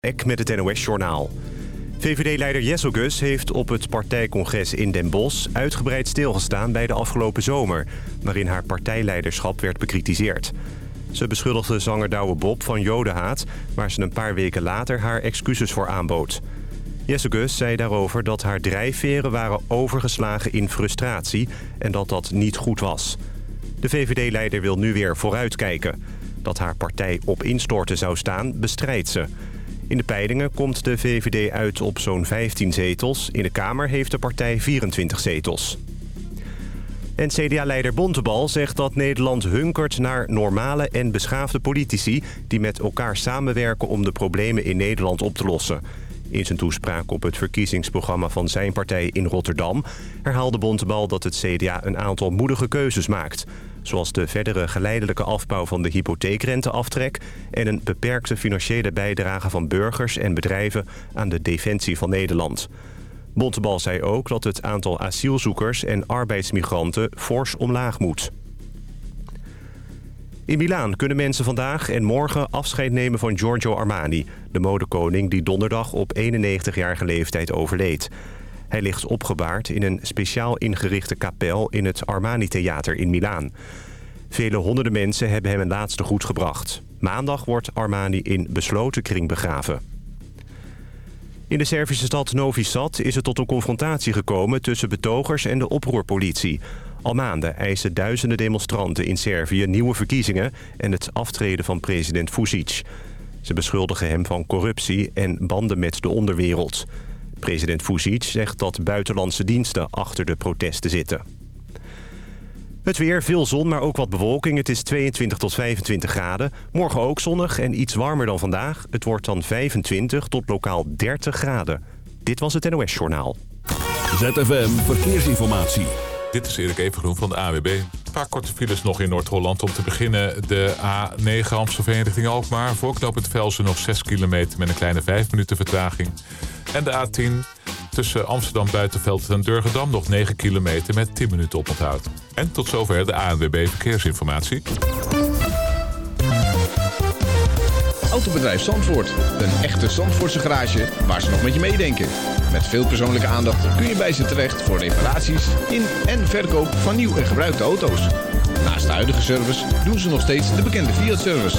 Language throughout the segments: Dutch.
Ek met het NOS-journaal. VVD-leider Jesselgus heeft op het partijcongres in Den Bosch... uitgebreid stilgestaan bij de afgelopen zomer... waarin haar partijleiderschap werd bekritiseerd. Ze beschuldigde zanger Douwe Bob van jodenhaat... waar ze een paar weken later haar excuses voor aanbood. Jesselgus zei daarover dat haar drijfveren waren overgeslagen in frustratie... en dat dat niet goed was. De VVD-leider wil nu weer vooruitkijken. Dat haar partij op instorten zou staan, bestrijdt ze... In de peilingen komt de VVD uit op zo'n 15 zetels. In de Kamer heeft de partij 24 zetels. En CDA-leider Bontebal zegt dat Nederland hunkert naar normale en beschaafde politici... die met elkaar samenwerken om de problemen in Nederland op te lossen. In zijn toespraak op het verkiezingsprogramma van zijn partij in Rotterdam... herhaalde Bontebal dat het CDA een aantal moedige keuzes maakt... Zoals de verdere geleidelijke afbouw van de hypotheekrenteaftrek... en een beperkte financiële bijdrage van burgers en bedrijven aan de defensie van Nederland. Bontebal zei ook dat het aantal asielzoekers en arbeidsmigranten fors omlaag moet. In Milaan kunnen mensen vandaag en morgen afscheid nemen van Giorgio Armani... de modekoning die donderdag op 91-jarige leeftijd overleed. Hij ligt opgebaard in een speciaal ingerichte kapel in het Armani-theater in Milaan. Vele honderden mensen hebben hem een laatste goed gebracht. Maandag wordt Armani in besloten kring begraven. In de Servische stad Novi Sad is het tot een confrontatie gekomen tussen betogers en de oproerpolitie. Al maanden eisen duizenden demonstranten in Servië nieuwe verkiezingen en het aftreden van president Vucic. Ze beschuldigen hem van corruptie en banden met de onderwereld. President Vucic zegt dat buitenlandse diensten achter de protesten zitten. Het weer, veel zon, maar ook wat bewolking. Het is 22 tot 25 graden. Morgen ook zonnig en iets warmer dan vandaag. Het wordt dan 25 tot lokaal 30 graden. Dit was het NOS Journaal. ZFM Verkeersinformatie. Dit is Erik Evengroen van de AWB. Een paar korte files nog in Noord-Holland. Om te beginnen de A9 Amstelveen richting Alkmaar. Voorknopend Velsen nog 6 kilometer met een kleine 5 minuten vertraging. En de A10 tussen Amsterdam Buitenveld en Durgedam nog 9 kilometer met 10 minuten oponthoud. En tot zover de ANWB Verkeersinformatie. Autobedrijf Zandvoort. Een echte Zandvoortse garage waar ze nog met je meedenken. Met veel persoonlijke aandacht kun je bij ze terecht voor reparaties in en verkoop van nieuw en gebruikte auto's. Naast de huidige service doen ze nog steeds de bekende Fiat-service.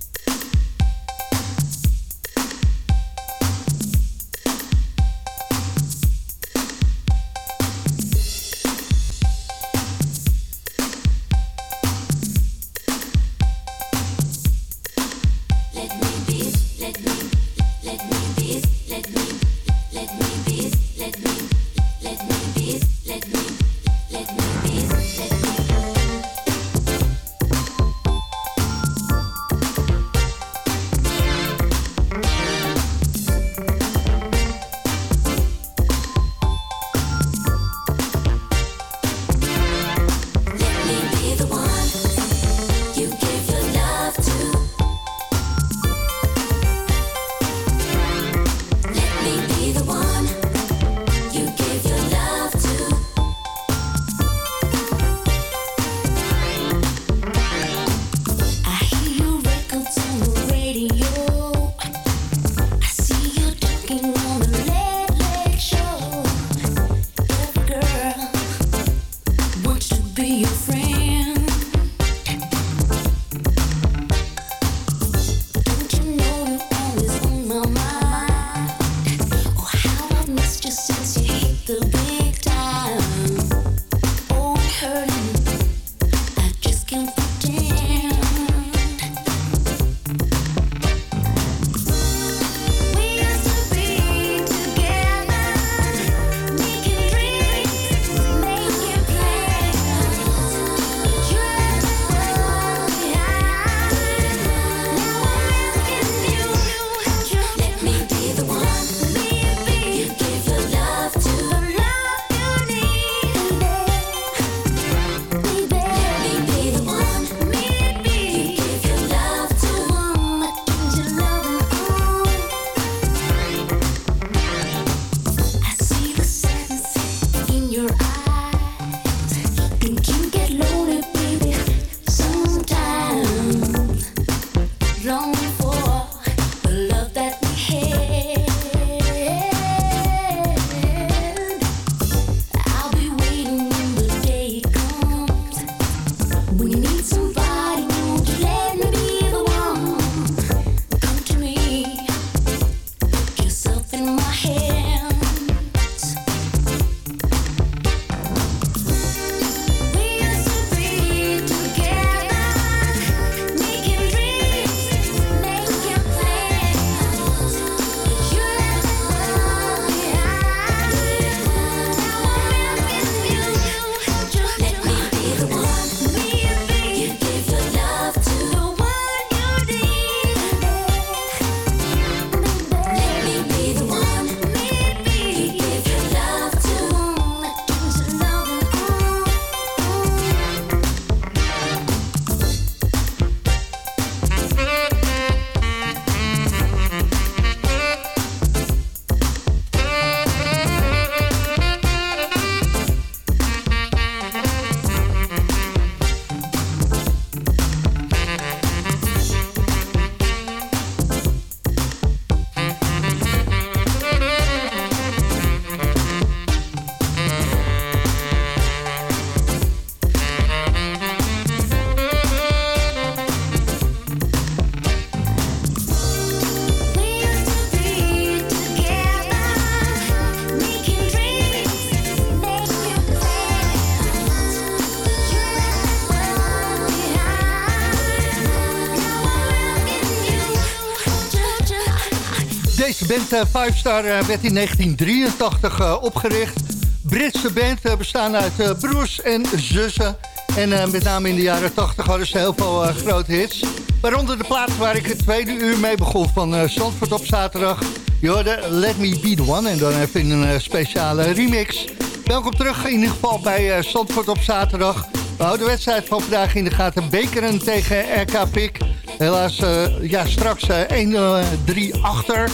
Band 5 Star eh, werd in 1983 eh, opgericht. Britse band, bestaan uit broers en zussen. En met name in de jaren 80 hadden ze heel veel grote hits. Waaronder de plaats waar ik het tweede uur mee begon van uh, Zandvoort op zaterdag. Je Let Me Be The One en dan even in een speciale remix. Welkom terug in ieder geval bij uh, Zandvoort op zaterdag. We houden de wedstrijd van vandaag in de gaten. Bekeren tegen RK Pik. Helaas ja, straks 1-3 achter.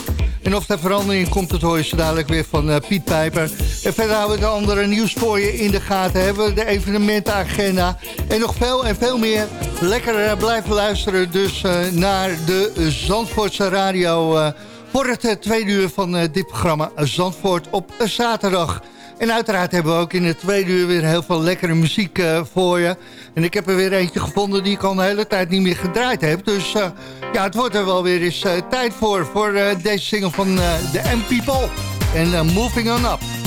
En of er verandering komt, dat hoor je zo dadelijk weer van uh, Piet Pijper. En verder houden we de andere nieuws voor je in de gaten. Hebben we de evenementenagenda. En nog veel en veel meer. Lekker uh, blijven luisteren dus uh, naar de Zandvoortse radio... voor het tweede uur van dit programma Zandvoort op zaterdag. En uiteraard hebben we ook in het tweede uur weer heel veel lekkere muziek uh, voor je. En ik heb er weer eentje gevonden die ik al een hele tijd niet meer gedraaid heb. Dus uh, ja, het wordt er wel weer eens uh, tijd voor. Voor deze single van The M-People. En Moving On Up.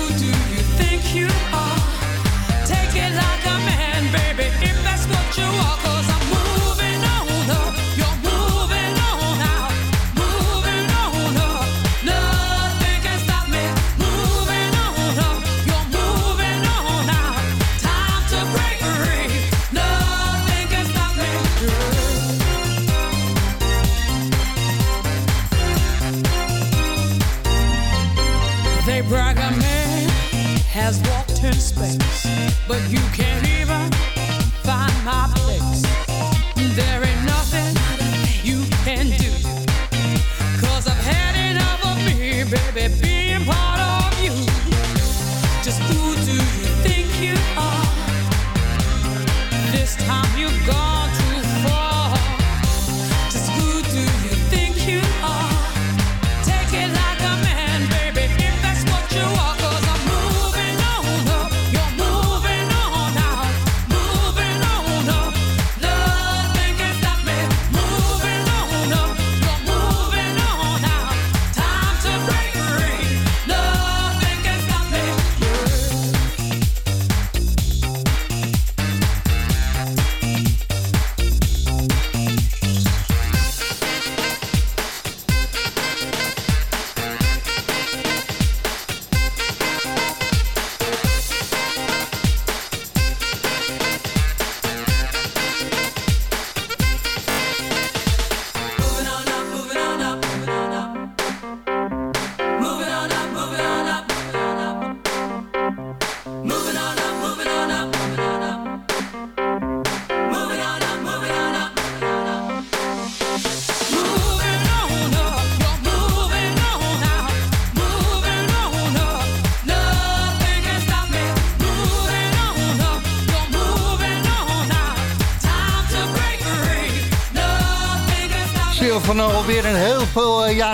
but you can't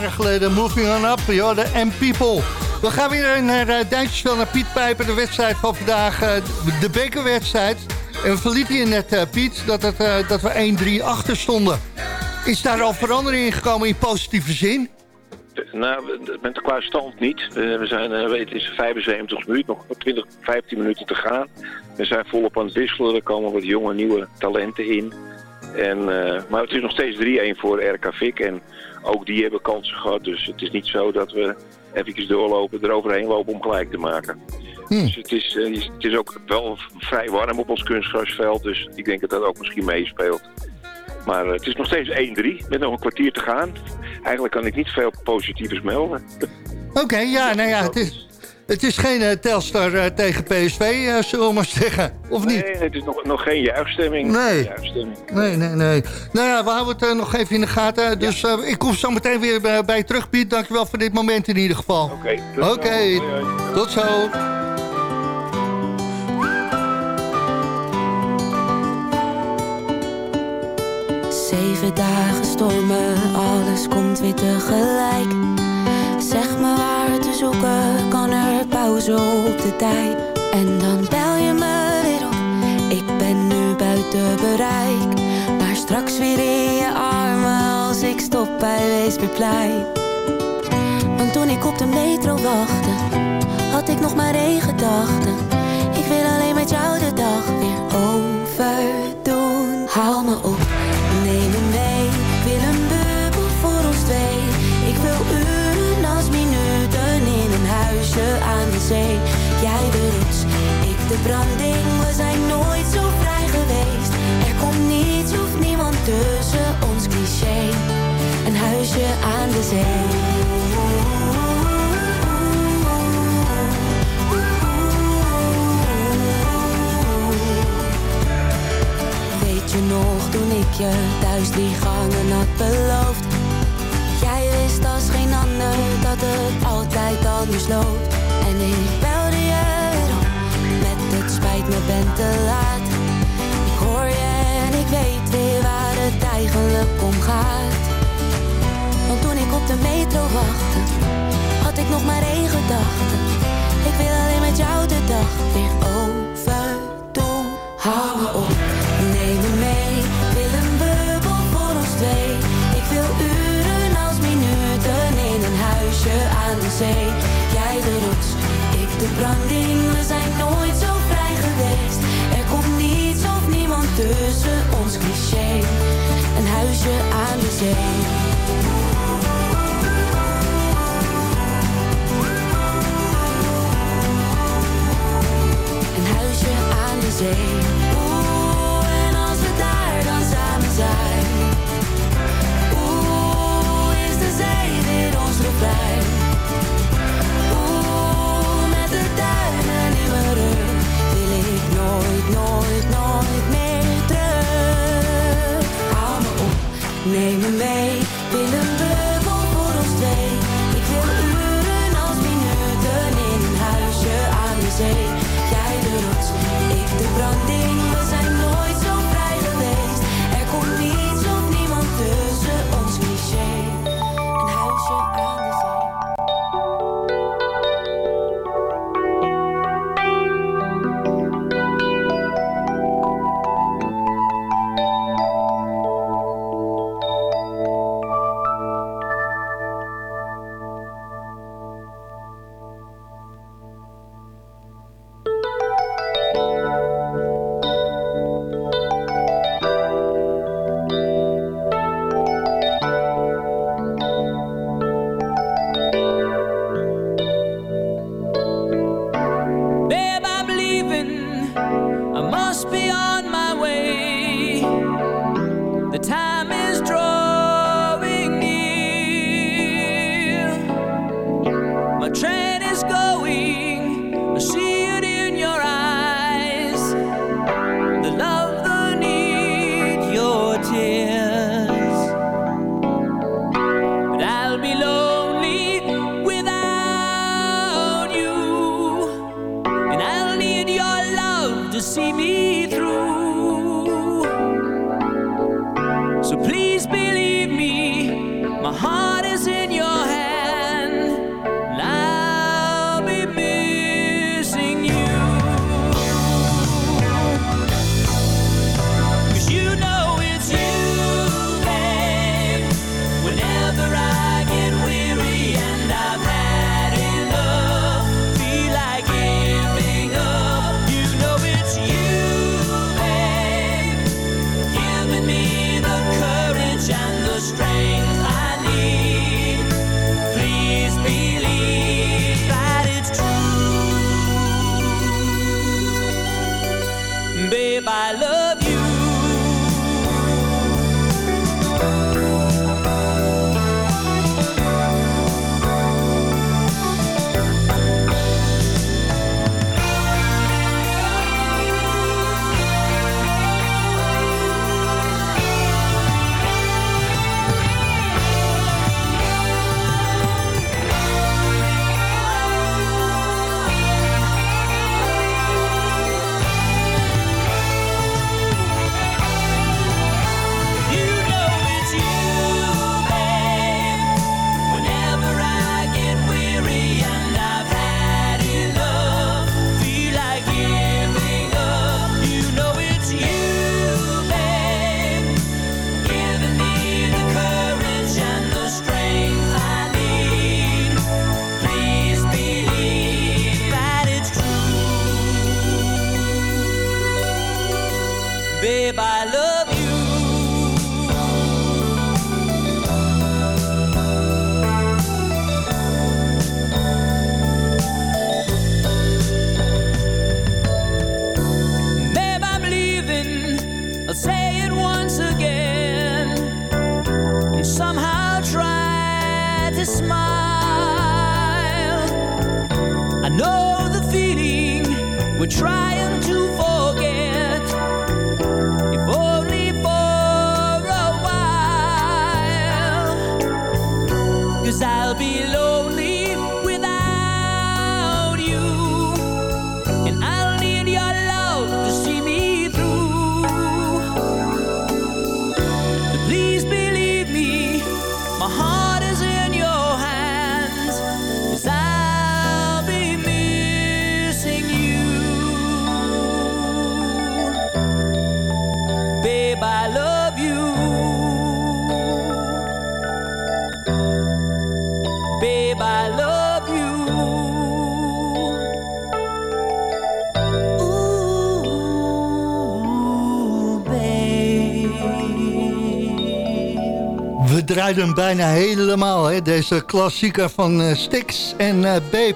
geleden. Moving on up, de and people. We gaan weer naar uh, Duitsersveld, naar Piet Pijper. De wedstrijd van vandaag, de bekerwedstrijd. En we verlieten net, Piet, dat, het, dat we 1-3 achter stonden. Is daar al verandering in gekomen in positieve zin? Nou, met qua stand niet. we zijn, het is 75 minuten, nog 20, 15 minuten te gaan. We zijn volop aan het wisselen. Er komen wat jonge, nieuwe talenten in. En, uh, maar het is nog steeds 3-1 voor RK Vik. En ook die hebben kansen gehad. Dus het is niet zo dat we even doorlopen, eroverheen lopen om gelijk te maken. Hmm. Dus het is, uh, het is ook wel vrij warm op ons kunstgrasveld. Dus ik denk dat dat ook misschien meespeelt. Maar uh, het is nog steeds 1-3 met nog een kwartier te gaan. Eigenlijk kan ik niet veel positiefs melden. Oké, ja, nou ja, het is, het is geen uh, Telstar uh, tegen PSV, uh, zullen we maar zeggen. Of niet? Nee, het is nog, nog geen juichstemming. Nee. Juichstemming. nee, nee, nee. Nou ja, we houden het nog even in de gaten. Dus ja. ik kom zo meteen weer bij, bij je terug, Piet. Dankjewel voor dit moment in ieder geval. Oké, okay, Oké, okay, tot zo. Zeven dagen stormen, alles komt weer tegelijk. Zeg me waar te zoeken, kan er pauze op de tijd. En dan bel je me weer op, ik ben nu buiten bereik. Maar straks weer in je armen als ik stop bij Weesperplein. Want toen ik op de metro wachtte, had ik nog maar één gedachte. Ik wil alleen met jou de dag weer overdoen. Haal me op, aan de zee. Jij de rots, ik de branding, we zijn nooit zo vrij geweest. Er komt niets of niemand tussen ons cliché. Een huisje aan de zee. Weet je nog toen ik je thuis die gangen had beloofd? Wist als geen ander dat het altijd anders loopt. En ik belde je op, met het spijt me ben te laat. Ik hoor je en ik weet weer waar het eigenlijk om gaat. Want toen ik op de metro wachtte, had ik nog maar één gedachte. Ik wil alleen met jou de dag weer overdoen. Hou me op, neem me mee, een huisje aan de zee. Jij de rots, ik de branding, we zijn nooit zo vrij geweest. Er komt niets of niemand tussen ons cliché. Een huisje aan de zee. Een huisje aan de zee. Ons refrein. Oeh, met de duinen in mijn rug. Wil ik nooit, nooit, nooit meer terug. Hou me op, neem me mee. to Babe, I love you. We draaiden bijna helemaal, hè? deze klassieker van eh, Stix en eh Babe.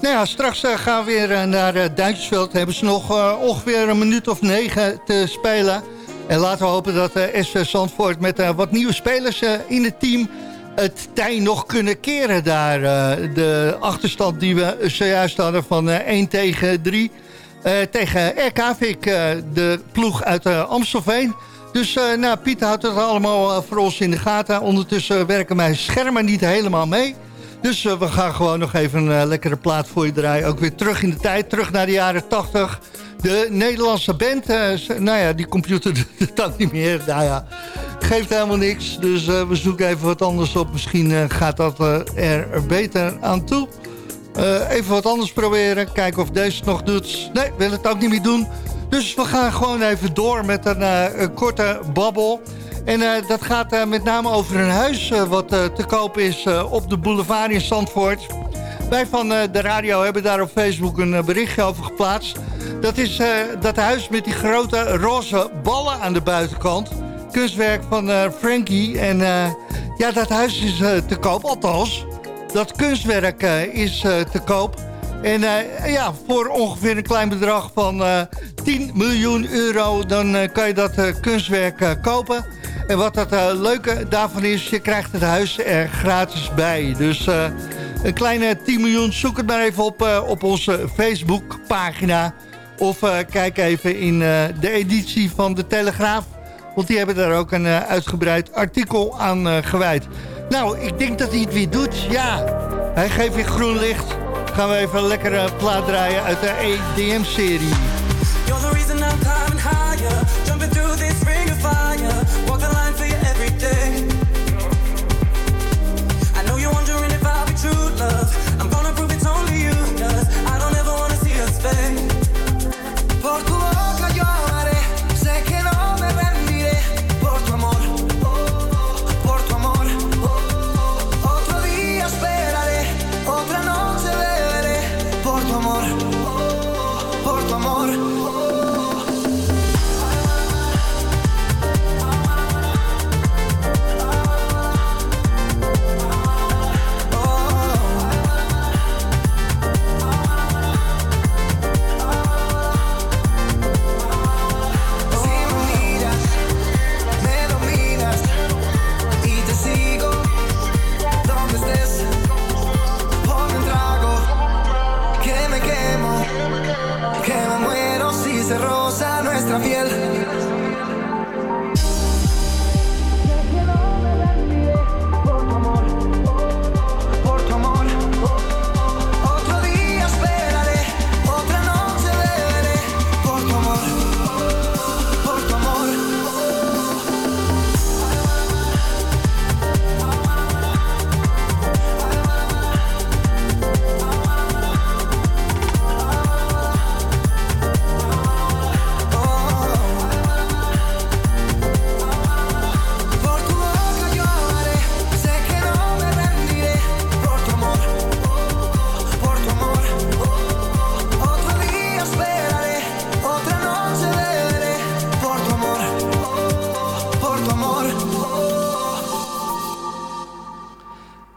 Nou ja, straks eh, gaan we weer naar uh, Duitsersveld. Hebben ze nog ongeveer een minuut of negen te spelen. En laten we hopen dat eh SV Zandvoort met wat nieuwe spelers in het team... het tij nog kunnen keren daar. eh, de achterstand die we zojuist hadden van eh 1 tegen 3... eh, tegen RKVik, eh de ploeg uit eh, Amstelveen... Dus eh, nou, Piet houdt het allemaal eh, voor ons in de gaten. Ondertussen werken mijn schermen niet helemaal mee. Dus eh, we gaan gewoon nog even een eh, lekkere plaat voor je draaien. Ook weer terug in de tijd, terug naar de jaren 80. De Nederlandse band, z- nou ja, die computer doet ook niet meer. Nou ja, geeft helemaal niks. Dus we zoeken even wat anders op. Misschien gaat dat er beter aan toe. Even wat anders proberen. Kijken of deze nog doet. Nee, wil het ook niet meer doen. Dus we gaan gewoon even door met een korte babbel. En eh, dat gaat eh, met name over een huis eh, wat te koop is op de boulevard in Zandvoort. Wij van de radio hebben daar op Facebook een berichtje over geplaatst. Dat is dat huis met die grote roze ballen aan de buitenkant. Kunstwerk van Frankie. En ja, dat huis is te koop, althans. Dat kunstwerk is te koop. En eh, ja, voor ongeveer een klein bedrag van eh 10 miljoen euro... dan eh, kan je dat eh, kunstwerk eh, kopen. En wat eh, leuke daarvan is, je krijgt het huis er gratis bij. Dus eh, een kleine 10 miljoen, zoek het maar even op eh, op onze Facebookpagina. Of eh, kijk even in eh, de editie van De Telegraaf. Want die hebben daar ook een eh, uitgebreid artikel aan eh, gewijd. Nou, ik denk dat hij het weer doet. Ja, hij geeft weer groen licht. Gaan we even lekkere plaat draaien uit de EDM-serie.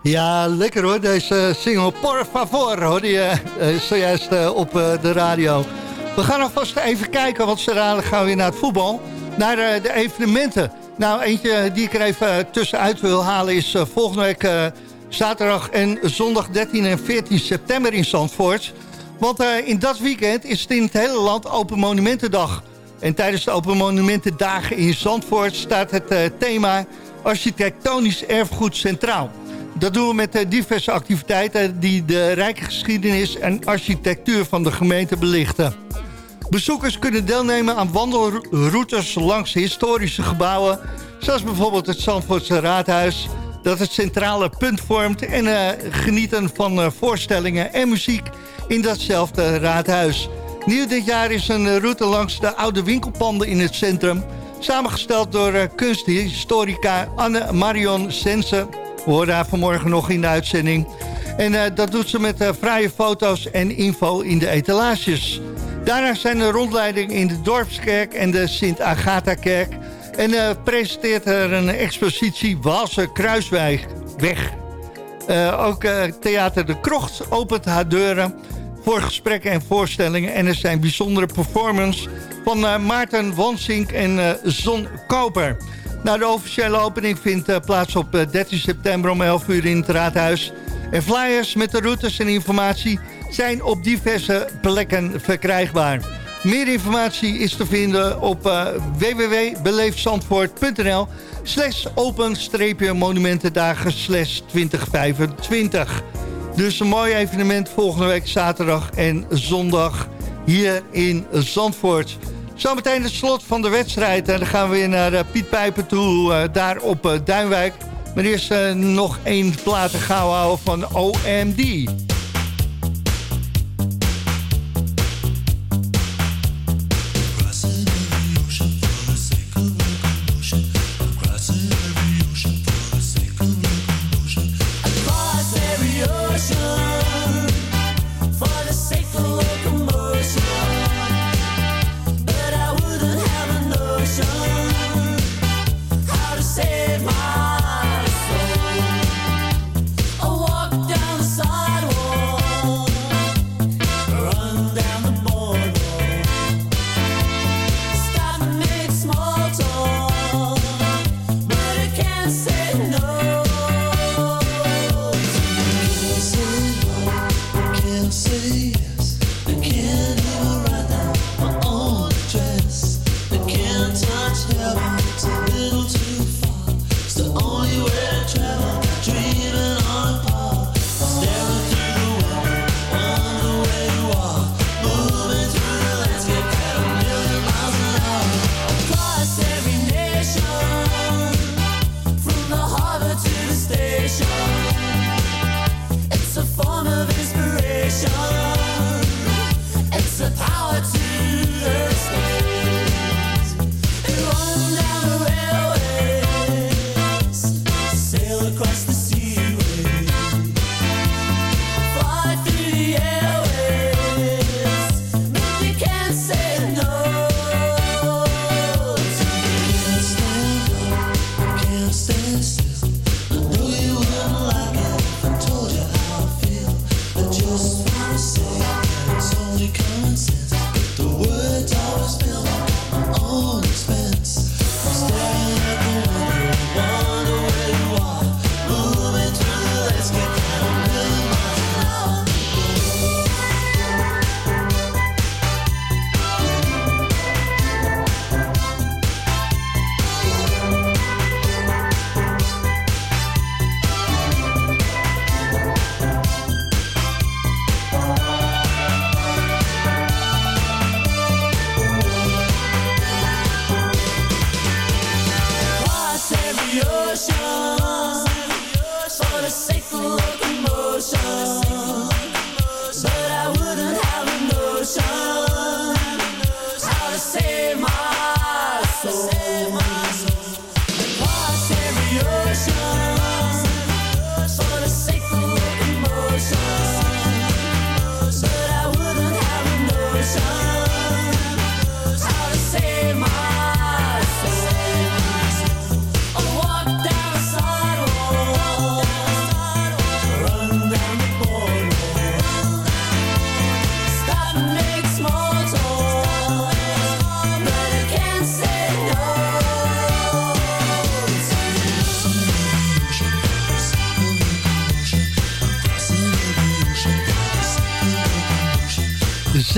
Ja, lekker hoor, deze single Por Favor hoorde je eh, zojuist eh, op eh, de radio. We gaan alvast even kijken, want ze gaan we weer naar het voetbal. Naar eh, de evenementen. Nou, eentje die ik er even tussenuit wil halen is... eh, volgende week eh, Zaterdag en zondag 13 en 14 september in Zandvoort. Want in dat weekend is het in het hele land Open Monumentendag. En tijdens de Open Monumentendagen in Zandvoort staat het thema architectonisch erfgoed centraal. Dat doen we met uh, diverse activiteiten die de rijke geschiedenis en architectuur van de gemeente belichten. Bezoekers kunnen deelnemen aan wandelroutes langs historische gebouwen... zoals bijvoorbeeld het Zandvoortse Raadhuis... dat het centrale punt vormt... en uh, genieten van uh, voorstellingen en muziek in datzelfde raadhuis. Nieuw dit jaar is een route langs de oude winkelpanden in het centrum... samengesteld door kunsthistorica Anne Marion Sense. We hoorden haar vanmorgen nog in de uitzending... En uh, dat doet ze met uh, fraaie foto's en info in de etalages. Daarna zijn er rondleidingen in de Dorpskerk en de Sint-Agatha-kerk. En uh, presenteert er een expositie Walse Kruisweg. Ook Theater de Krocht opent haar deuren voor gesprekken en voorstellingen. En er zijn bijzondere performances van Maarten Wansink en Zon Koper. Nou, de officiële opening vindt plaats op 13 september om 11 uur in het Raadhuis. En flyers met de routes en informatie zijn op diverse plekken verkrijgbaar. Meer informatie is te vinden op uh, www.beleefzandvoort.nl slash open-monumentendagen slash 2025. Dus een mooi evenement volgende week zaterdag en zondag hier in Zandvoort. Zometeen het slot van de wedstrijd. En dan gaan we weer naar uh, Piet Pijper toe, uh, daar op uh, Duinwijk. Maar eerst nog één platen gauw houden van OMD.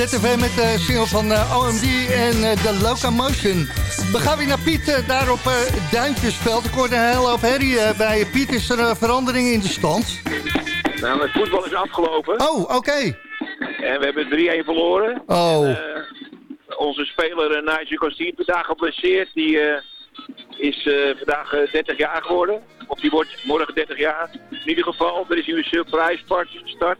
ZFM met de single van uh, OMD en de Locomotion. We gaan weer naar Piet, daar op Duintjesveld. Ik hoorde een hele hoop herrie bij Piet. Is er een verandering in de stand? Nou, het voetbal is afgelopen. Oh, oké. En we hebben 3-1 verloren. Oh. En, onze speler uh, Nigel vandaag geblesseerd. Die is vandaag 30 jaar geworden. Of die wordt morgen 30 jaar. In ieder geval, er is nu een surprise party gestart.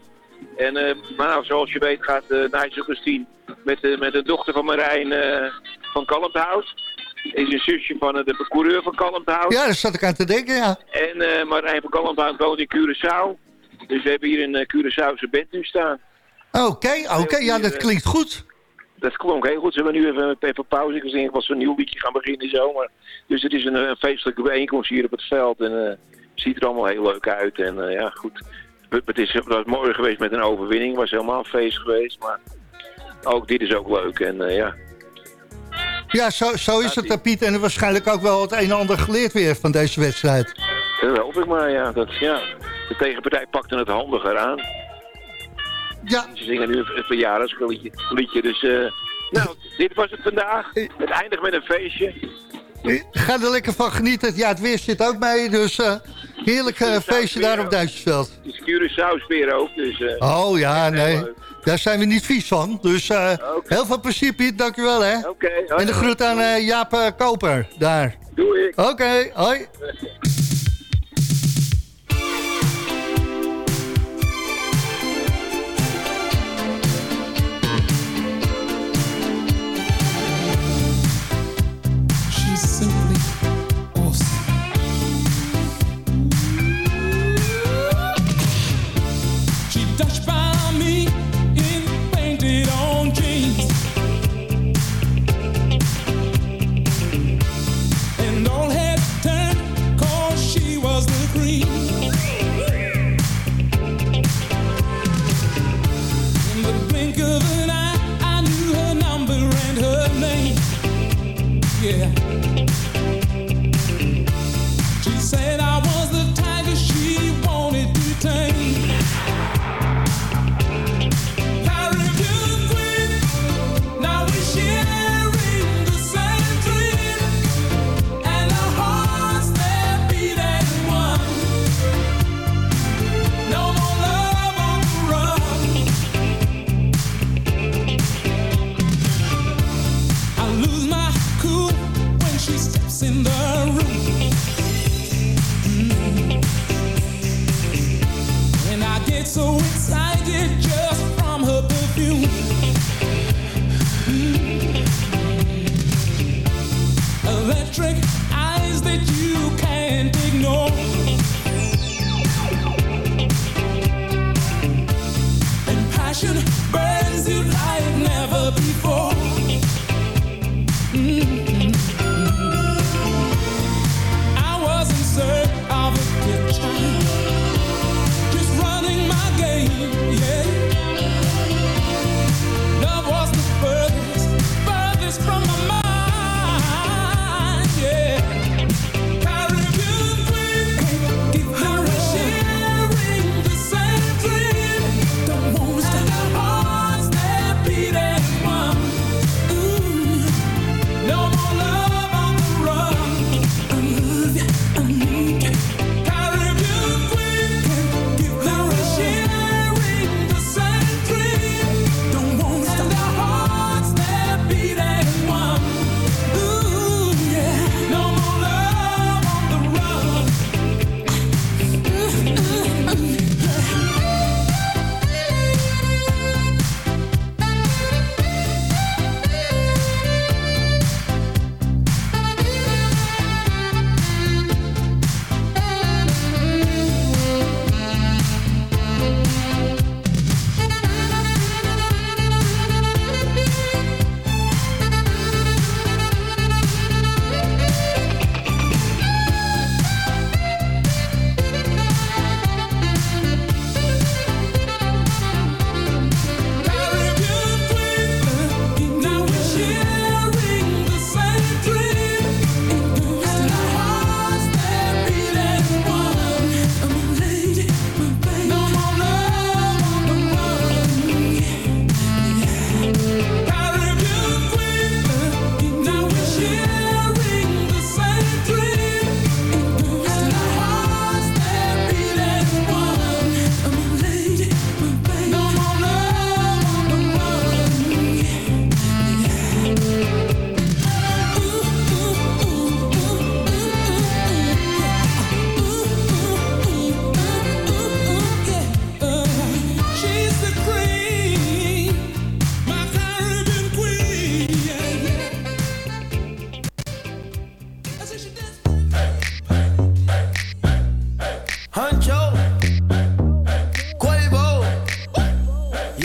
En uh, maar zoals je weet gaat uh, Nigel Christine met, uh, met de dochter van Marijn uh, van Kalmthout. Is een zusje van de coureur van Kalmthout. Ja, daar zat ik aan te denken, ja. En Marijn van Kalmthout woont in Curaçao. Dus we hebben hier een Curaçaose band nu staan. Oké, oké, ja, dat klinkt goed. Dat klonk heel goed. Ze hebben nu even, even pauze. Ik was denk, was een nieuw liedje gaan beginnen zo. Maar, dus het is een, een feestelijke bijeenkomst hier op het veld. En het ziet er allemaal heel leuk uit. En ja, goed het is was mooi geweest met een overwinning. Het was helemaal een feest geweest. Maar ook dit is ook leuk. En uh, ja. Ja, zo, zo is het, Piet. En waarschijnlijk ook wel het een en ander geleerd weer van deze wedstrijd. Dat hoop ik maar, ja. Dat, ja. De tegenpartij pakte het handiger aan. Ja. Ze zingen nu een verjaardagsliedje. Liedje, dus, uh, nou, dit was het vandaag. Het eindigt met een feestje. Ga er lekker van genieten. Ja, het weer zit ook mee, dus uh, heerlijk uh, feestje daar op Duitsersveld. Het is Curaçao weer ook, dus... Uh, oh ja, nee. Daar zijn we niet vies van. Dus okay. heel veel plezier, Piet. Dankjewel, hè. Oké. Okay, en de groet aan Jaap Koper, daar. Doei. Oké, okay, hoi. peace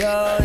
go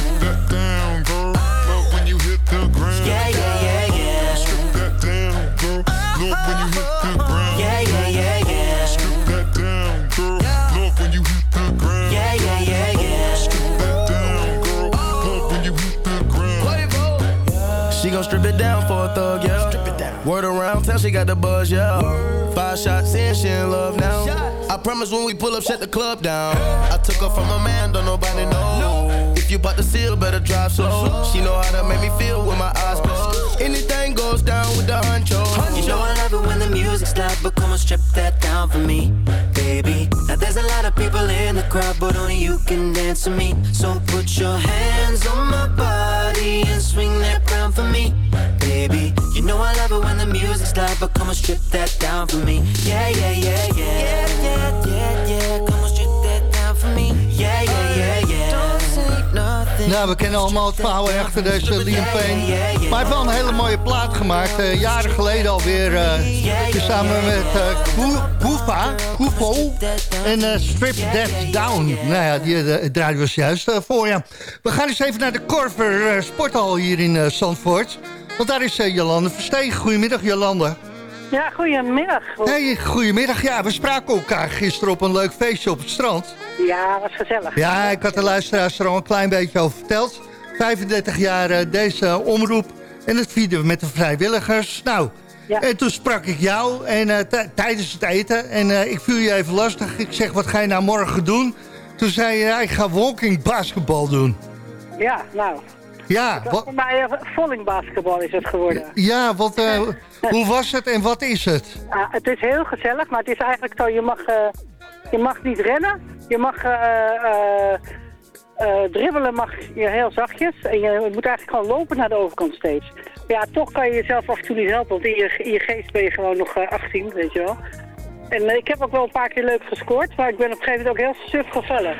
Yeah, yeah, yeah, yeah. Strip that down, girl. Love when you hit the ground. Yeah, yeah, yeah, yeah. Strip that down, girl. Love when you hit the ground. Yeah, yeah, yeah, yeah. Strip that down, girl. Love when you hit the ground. She gon' strip it down for a thug, yeah. Word around town, she got the buzz, yeah. Five shots in, she in love now. I promise when we pull up, shut the club down. I took her from a man, don't nobody know. If you bought the seal, better drive slow. She know how to make me feel with my eyes closed. Anything goes down with the honcho. You know I love it when the music's loud, but come on, strip that down for me, baby. Now there's a lot of people in the crowd, but only you can dance to me. So put your hands on my body and swing that crown for me, baby. You know I love it when the music's loud, but come on, strip that down for me. Yeah, yeah, yeah, yeah. Yeah, yeah, yeah, yeah. Nou, we kennen allemaal het verhaal achter deze Liam Payne. Maar hij heeft wel een hele mooie plaat gemaakt. eh, jaren geleden alweer. eh samen met uh, Koefa, Koefo en eh, Strip That Down. Nou ja, die eh, draaiden we juist eh, voor je. We gaan eens even naar de Korver eh, Sporthal hier in eh, Zandvoort. Want daar is eh, Jolande Verstegen. Goedemiddag Jolande. Ja, goedemiddag. Hey, goedemiddag. Ja, we spraken elkaar gisteren op een leuk feestje op het strand. Ja, was gezellig. Ja, ik had de luisteraars er al een klein beetje over verteld. 35 jaar eh, deze omroep. En dat vieren we met de vrijwilligers. Nou, en toen sprak ik jou en, eh, tijdens het eten. En eh, ik viel je even lastig. Ik zeg, wat ga je nou morgen doen? Toen zei je, ja, ik ga walking basketbal doen. Ja, nou. Ja, wat, voor mij uh, volleybasketbal is het geworden. ja wat, eh, hoe was het en wat is het? Het is heel gezellig, maar het is eigenlijk zo, je mag, eh, je mag niet rennen. Je mag eh, eh, eh, dribbelen mag je heel zachtjes. En je moet eigenlijk gewoon lopen naar de overkant steeds. Ja, toch kan je jezelf af en toe niet helpen, want in je, in je geest ben je gewoon nog eh, 18, weet je wel. En eh, ik heb ook wel een paar keer leuk gescoord, maar ik ben op een gegeven moment ook heel suf gevallen.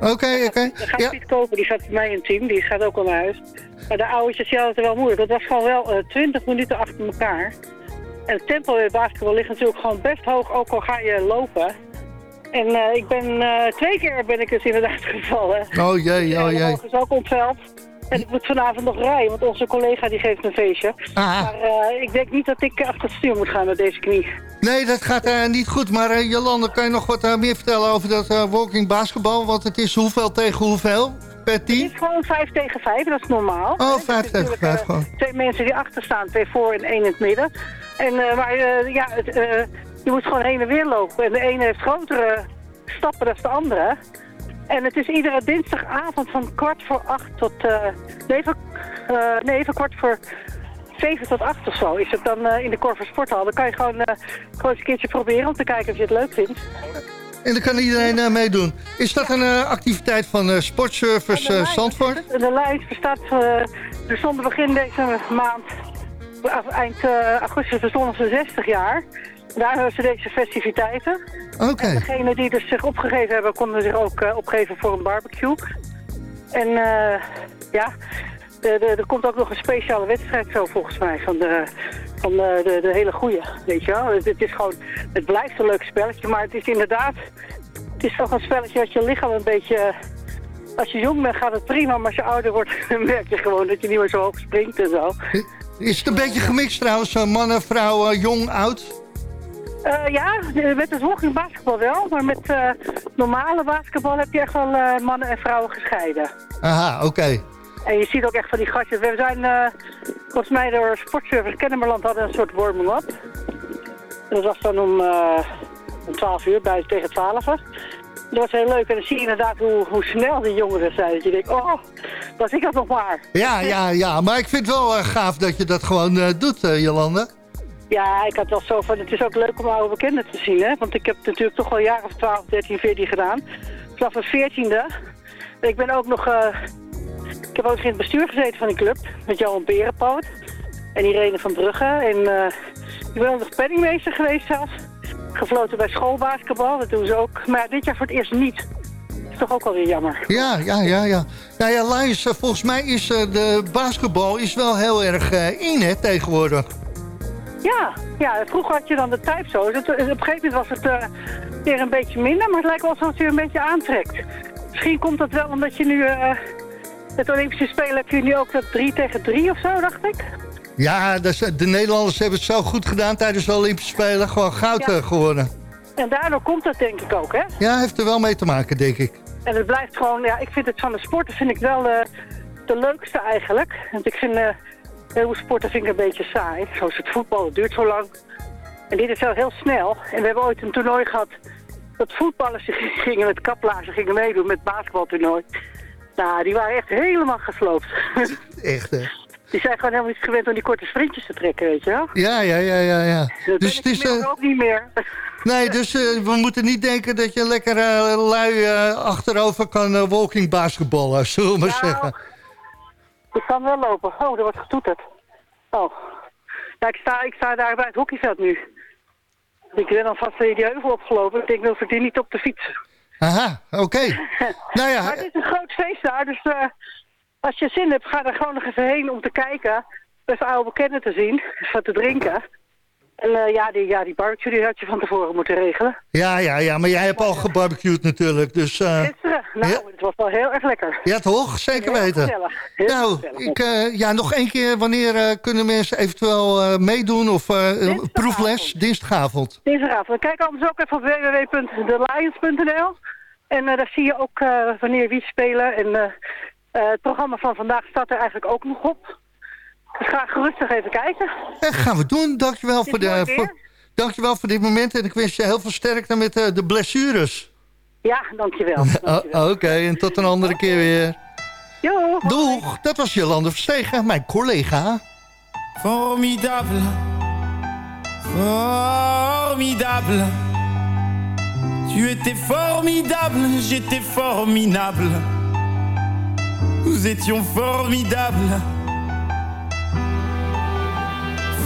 Oké, oké. Dan gaat Ja. Piet kopen, die gaat bij mij in het team, die gaat ook al naar huis. Maar de oudjes, die hadden het wel moeilijk. Dat was gewoon wel eh 20 minuten achter elkaar. En het tempo in basketbal ligt natuurlijk gewoon best hoog, ook al ga je lopen. En eh, ik ben twee keer ben ik dus inderdaad gevallen. Oh jee, oh jee. is ook ontveld. En ik moet vanavond nog rijden, want onze collega die geeft een feestje. Ah. Maar eh, ik denk niet dat ik achter het stuur moet gaan met deze knie. Nee, dat gaat eh, niet goed. Maar eh, Jolande, kan je nog wat meer vertellen over dat walking basketbal? Want het is hoeveel tegen hoeveel per team? Het is gewoon 5 tegen 5, dat is normaal. Oh, Hè, vijf het is tegen natuurlijk, vijf eh, gewoon. Twee mensen die achter staan, twee voor en één in het midden. En maar ja, het, je moet gewoon heen en weer lopen. En de ene heeft grotere stappen dan de andere. En het is iedere dinsdagavond van kwart voor acht tot... eh nee, van, nee, van kwart voor zeven tot acht of zo is het dan eh, in de Corver Sporthal. Dan kan je gewoon, gewoon eens een keertje proberen om te kijken of je het leuk vindt. En dan kan iedereen meedoen. Is dat een activiteit van Sportservice Zandvoort? De lijst bestaat, uh, er stond begin deze maand, eind augustus bestonden ze 60 jaar. Daar ze deze festiviteiten. Oké. En degenen die dus zich opgegeven hebben, konden zich ook eh, opgeven voor een barbecue. En eh, ja, er komt ook nog een speciale wedstrijd zo volgens mij van de, van de, de, de hele goeie, weet je wel. Het, het is gewoon, het blijft een leuk spelletje, maar het is inderdaad, het is toch een spelletje dat je lichaam een beetje... Als je jong bent gaat het prima, maar als je ouder wordt dan merk je gewoon dat je niet meer zo hoog springt en zo. Is het een beetje gemixt trouwens? eh, mannen, vrouwen, jong, oud? Eh, ja, met het walking basketbal wel, maar met eh, normale basketbal heb je echt wel eh, mannen en vrouwen gescheiden. Aha, oké. En je ziet ook echt van die gastjes. We zijn volgens mij door Sportservice Kennemerland hadden een soort warming-up. Dat was dan om, eh, om 12 uur, bij tegen 12. Dat was heel leuk. En dan zie je inderdaad hoe, hoe snel die jongeren zijn. Dat je denkt, oh, was ik dat nog maar. Ja, ja, ja. Maar ik vind het wel gaaf dat je dat gewoon doet, Jolande. Ja, ik had wel zo van, het is ook leuk om oude bekenden te zien, hè. Want ik heb natuurlijk toch al jaar of 12, 13, 14 gedaan. Vanaf mijn 14e. Ik ben ook nog, eh, ik heb ook in het bestuur gezeten van die club. Met Johan Berenpoot en Irene van Brugge. En eh, ik ben ook nog penningmeester geweest zelfs. Gefloten bij schoolbasketbal, dat doen ze ook. Maar dit jaar voor het eerst niet. Dat is toch ook alweer jammer. Ja, ja, ja, ja. Nou ja, eh, volgens mij is de basketbal is wel heel erg in, hè, tegenwoordig. Ja, ja, vroeger had je dan de type zo. Dus het- op een gegeven moment was het eh, weer een beetje minder, maar het lijkt wel alsof het weer een beetje aantrekt. Misschien komt dat wel omdat je nu, eh, het Olympische Spelen heb je nu ook dat 3 tegen 3 of zo, dacht ik. Ja, is- de Nederlanders hebben het zo goed gedaan tijdens de Olympische Spelen. Gewoon goud Ja. eh, geworden. En daardoor komt dat denk ik ook, hè. Ja, heeft er wel mee te maken, denk ik. En het blijft gewoon, ja, ik vind het van de sporten vind ik wel eh, de leukste eigenlijk. Want ik vind, eh heel veel sporten vind ik een beetje saai. Zoals het voetbal, het duurt zo lang. En dit is wel heel snel. En we hebben ooit een toernooi gehad dat voetballers die gingen met kaplaarzen gingen meedoen met het basketbaltoernooi. Nou, die waren echt helemaal gesloopt. Echt, hè? Die zijn gewoon helemaal niet gewend om die korte sprintjes te trekken, weet je wel. Ja, ja, ja, ja, ja. Dat Dus het is... eh, ook niet meer. nee, dus eh, we moeten niet denken dat je lekker eh, lui eh, achterover kan eh, walking basketballen, zullen we maar Nou, zeggen. Ik kan wel lopen. Oh, er wordt getoeterd. Oh. Ja, ik sta, ik sta daar bij het hockeyveld nu. Ik ben alvast weer die heuvel opgelopen. Ik denk, nou verdien niet op de fiets. Aha, oké. nou ja, Maar het is een groot feest daar, dus eh, als je zin hebt, ga er gewoon nog even heen om te kijken. Even oude bekenden te zien, even wat te drinken. En eh, ja, die, ja, die barbecue die had je van tevoren moeten regelen. ja, ja, ja, maar jij hebt al gebarbecued natuurlijk, dus... eh, Gisteren, nou, Ja. het was wel heel erg lekker. ja, toch? Zeker Heel weten. gezellig. Heel nou, gezellig. ik, eh, ja, nog één keer, wanneer kunnen mensen eventueel meedoen of een proefles? Dinsdagavond. Dinsdagavond. Kijk anders ook even op www.thelions.nl. En daar zie je ook wanneer wie spelen. En het programma van vandaag staat er eigenlijk ook nog op. Dus ga gerustig even kijken. Dat gaan we doen. Dankjewel voor, de, voor, dankjewel voor dit moment en ik wens je heel veel sterkte met eh, de blessures. Ja, dankjewel. Oh, Oké, en tot een andere keer weer. Jo, Doeg, dat was Jolande Verstegen, mijn collega. Formidable, formidable. Tu étais formidable, j'étais formidable. Nous étions formidables.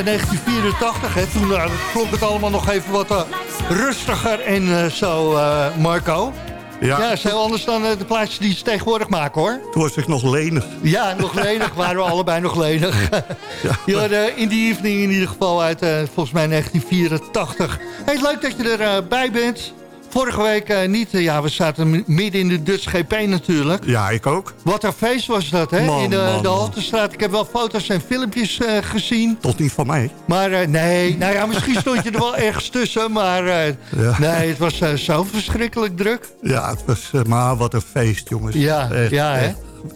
1984. Hè. Toen uh, klonk het allemaal nog even wat eh, rustiger en eh, zo, Marco. Ja. Ja, is heel anders dan de plaatjes die ze tegenwoordig maken, hoor. Toen was ik nog lenig. Ja, nog lenig. waren we allebei nog lenig. Hoorde in die evening in ieder geval uit, volgens mij 1984. Hey, leuk dat je erbij bent. Vorige week eh, niet. eh, ja, we zaten midden in de Dutch GP natuurlijk. Ja, ik ook. Wat een feest was dat, hè? Man, in de, man, de. Ik heb wel foto's en filmpjes eh, gezien. Tot niet van mij. Maar nee, nou ja, misschien stond je er wel ergens tussen. Maar Ja. nee, het was zo verschrikkelijk druk. Ja, het was maar wat een feest, jongens. Ja, Echt, ja, hè?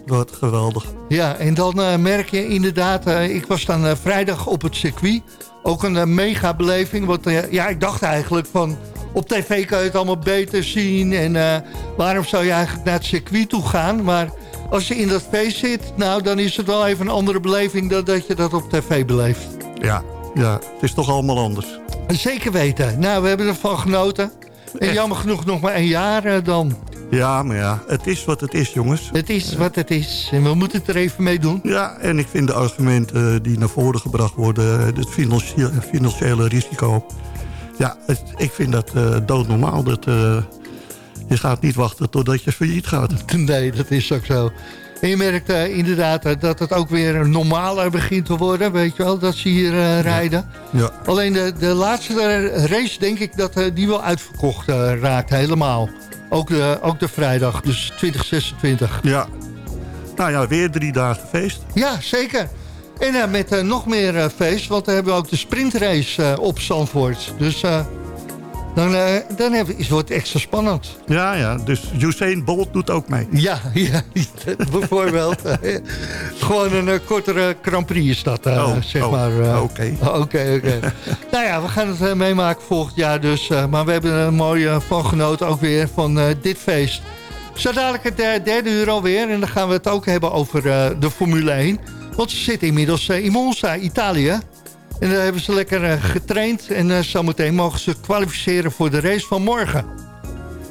Wat geweldig. Ja, en dan merk je inderdaad... ik was dan vrijdag op het circuit. Ook een mega beleving. Want ja, ik dacht eigenlijk van... Op tv kan je het allemaal beter zien. En eh, waarom zou je eigenlijk naar het circuit toe gaan? Maar als je in dat feest zit... Nou, dan is het wel even een andere beleving... dan dat je dat op tv beleeft. Ja, ja, het is toch allemaal anders. Zeker weten. Nou, we hebben ervan genoten. En jammer genoeg nog maar een jaar eh, dan. Ja, maar ja, het is wat het is, jongens. Het is wat het is. En we moeten het er even mee doen. Ja, en ik vind de argumenten eh, die naar voren gebracht worden... het financiële risico... Ja, het- ik vind dat eh, doodnormaal. Dat, eh, je gaat niet wachten totdat je failliet gaat. Nee, dat is ook zo. En je merkt eh, inderdaad dat het ook weer normaler begint te worden. Weet je wel, dat ze hier rijden. Ja. Alleen de, de laatste race denk ik dat die wel uitverkocht raakt helemaal. Ook de, ook de vrijdag, dus 2026. Ja. Nou ja, weer drie dagen feest. Ja, zeker. En eh, met eh, nog meer eh, feest, want dan hebben we ook de sprintrace op Zandvoort. Dus dan, dan hebben, is, wordt het extra spannend. Ja, ja, dus Usain Bolt doet ook mee. Ja, ja bijvoorbeeld. Gewoon een kortere Grand Prix is dat, Oh, zeg oh, maar. oké. Oké, oké. nou ja, we gaan het meemaken volgend jaar dus. maar we hebben een mooie van genoten ook weer van dit feest. Zo dadelijk het derde uur alweer. En dan gaan we het ook hebben over de Formule 1. Want ze zitten inmiddels eh, in Monza, Italië. En daar hebben ze lekker eh, getraind. En eh, zometeen mogen ze kwalificeren voor de race van morgen.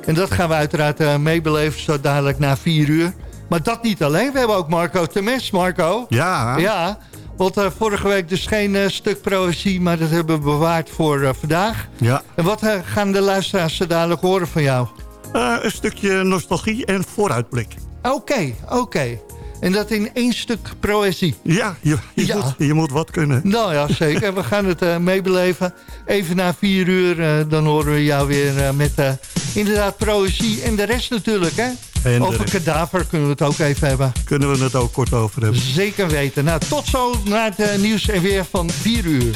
En dat gaan we uiteraard meebeleven zo dadelijk na vier uur. Maar dat niet alleen. We hebben ook Marco Temes. Marco. Ja. Ja, want eh, vorige week dus geen stuk proëzie, maar dat hebben we bewaard voor vandaag. Ja. En wat gaan de luisteraars zo dadelijk horen van jou? Een stukje nostalgie en vooruitblik. Oké, oké. En dat in één stuk proëzie. Ja, je, je, Ja. Moet, je moet wat kunnen. Nou ja, zeker. We gaan het eh, meebeleven. Even na vier uur, eh, dan horen we jou weer eh, met inderdaad proëzie en de rest natuurlijk, hè? En Over kadaver kunnen we het ook even hebben. Kunnen we het ook kort over hebben. Zeker weten. Nou, tot zo naar het nieuws en weer van 4 uur.